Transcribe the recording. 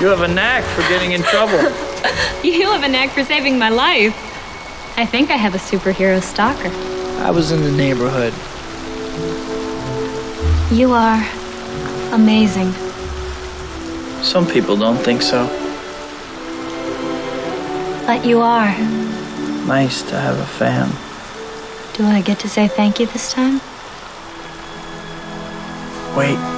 You have a knack for getting in trouble. You have a knack for saving my life. I think I have a superhero stalker. I was in the neighborhood. You are amazing. Some people don't think so. But you are. Nice to have a fan. Do I get to say thank you this time? Wait.